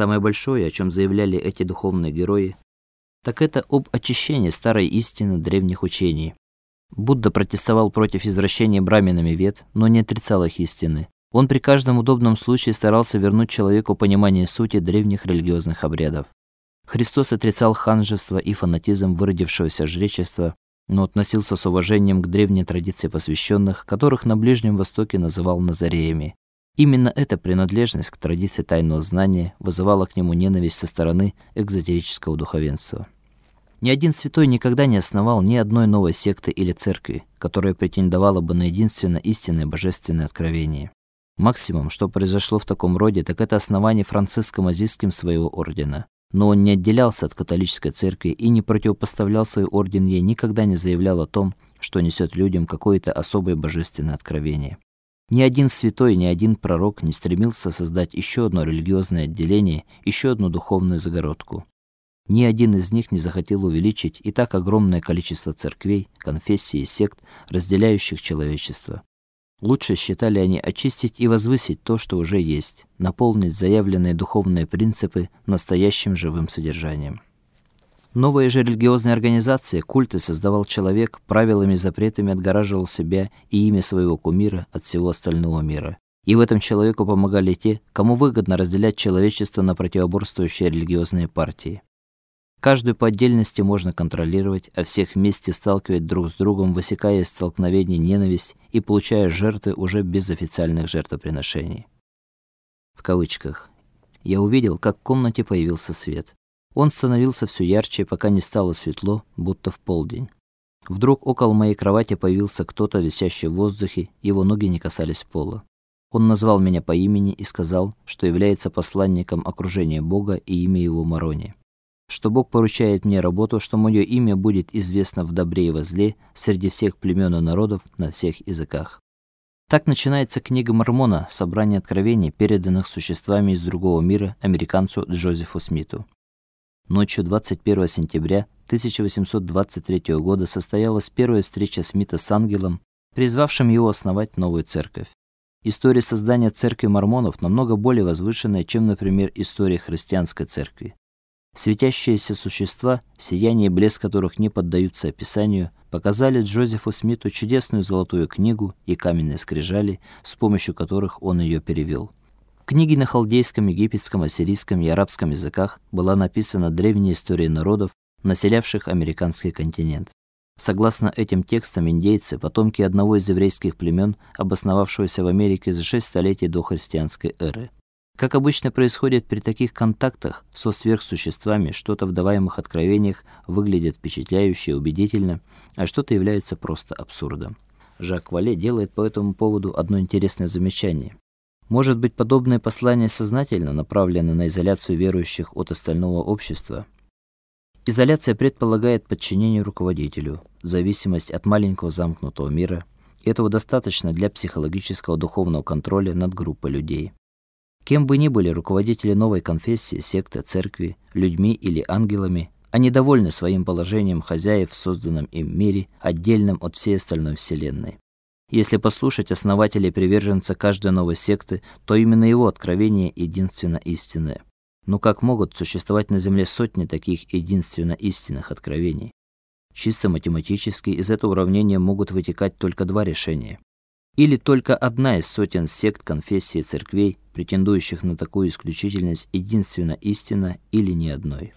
Самое большое, о чем заявляли эти духовные герои, так это об очищении старой истины древних учений. Будда протестовал против извращения браминами вед, но не отрицал их истины. Он при каждом удобном случае старался вернуть человеку понимание сути древних религиозных обрядов. Христос отрицал ханжество и фанатизм выродившегося жречества, но относился с уважением к древней традиции посвященных, которых на Ближнем Востоке называл назареями. Именно эта принадлежность к традиции тайного знания вызывала к нему ненависть со стороны экзотерического духовенства. Ни один святой никогда не основал ни одной новой секты или церкви, которая претендовала бы на единственно истинное божественное откровение. Максимум, что произошло в таком роде, так это основание Франциском Азийским своего ордена. Но он не отделялся от католической церкви и не противопоставлял свой орден ей, никогда не заявлял о том, что несет людям какое-то особое божественное откровение. Ни один святой, ни один пророк не стремился создать еще одно религиозное отделение, еще одну духовную загородку. Ни один из них не захотел увеличить и так огромное количество церквей, конфессий и сект, разделяющих человечество. Лучше считали они очистить и возвысить то, что уже есть, наполнить заявленные духовные принципы настоящим живым содержанием. Новые же религиозные организации культы создавал человек, правилами и запретами отгораживал себя и имя своего кумира от всего остального мира. И в этом человеку помогали те, кому выгодно разделять человечество на противоборствующие религиозные партии. Каждую по отдельности можно контролировать, а всех вместе сталкивать друг с другом, высекая из столкновений ненависть и получая жертвы уже без официальных жертвоприношений. В кавычках. Я увидел, как в комнате появился свет. Он становился все ярче, пока не стало светло, будто в полдень. Вдруг около моей кровати появился кто-то, висящий в воздухе, его ноги не касались пола. Он назвал меня по имени и сказал, что является посланником окружения Бога и имя его Марони. Что Бог поручает мне работу, что мое имя будет известно в добре и во зле среди всех племен и народов на всех языках. Так начинается книга Мормона, собрание откровений, переданных существами из другого мира американцу Джозефу Смиту. Ночью 21 сентября 1823 года состоялась первая встреча Смита с ангелом, призвавшим его основать новую церковь. История создания церкви мормонов намного более возвышенная, чем, например, история христианской церкви. Светящиеся существа, сияние и блеск которых не поддаются описанию, показали Джозефу Смиту чудесную золотую книгу и каменные скрижали, с помощью которых он ее перевел. Книги на халдейском, египетском, ассирийском и арабском языках была написана древняя история народов, населявших американский континент. Согласно этим текстам, индейцы потомки одного из еврейских племен, обосновавшегося в Америке за шесть столетий до христианской эры. Как обычно происходит при таких контактах со сверхсуществами, что-то в даваемых откровениях выглядит впечатляюще и убедительно, а что-то является просто абсурдом. Жак Вале делает по этому поводу одно интересное замечание. Может быть, подобное послание сознательно направлено на изоляцию верующих от остального общества. Изоляция предполагает подчинение руководителю, зависимость от маленького замкнутого мира. И этого достаточно для психологического духовного контроля над группой людей. Кем бы ни были руководители новой конфессии, секты, церкви, людьми или ангелами, они довольны своим положением хозяев в созданном им мире, отдельном от всей остальной вселенной. Если послушать основателя и приверженца каждой новой секты, то именно его откровение единственно истинное. Но как могут существовать на земле сотни таких единственно истинных откровений? Чисто математически из этого уравнения могут вытекать только два решения. Или только одна из сотен сект, конфессий и церквей, претендующих на такую исключительность, единственно истина, или ни одной.